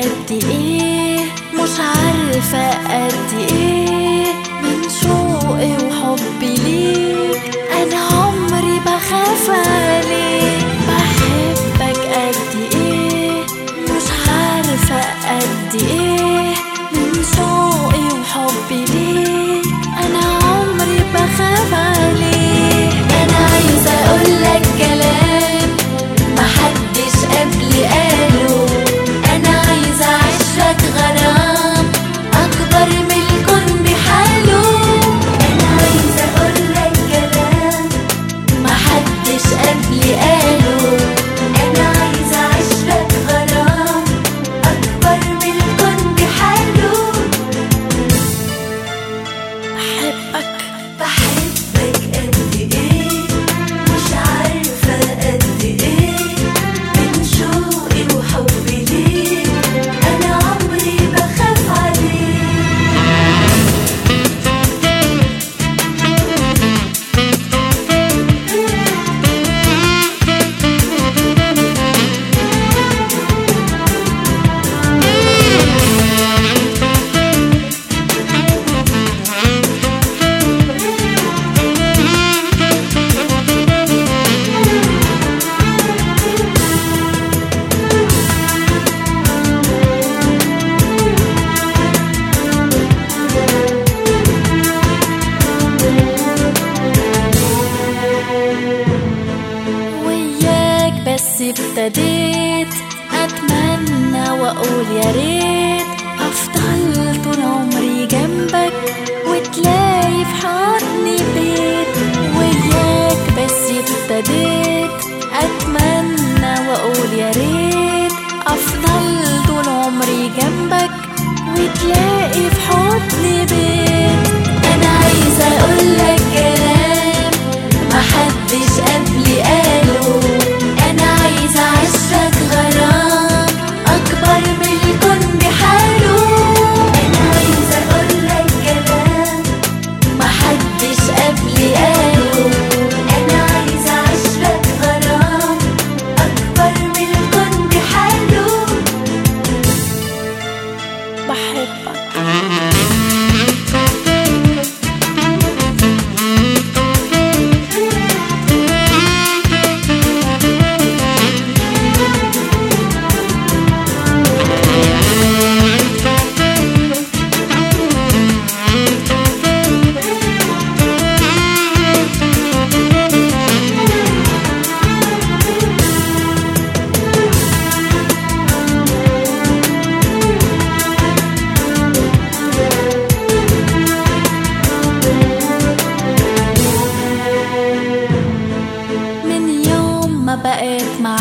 قد إيه؟ مش عارفة قد إيه؟ ابتديت أتمنى وأقول يا ريت أفضل طول عمري جنبك وتلاقي في حضني بيت وياك بس ابتديت أتمنى وأقول يا ريت أفضل طول عمري جنبك وتلاقي بحر בעת מה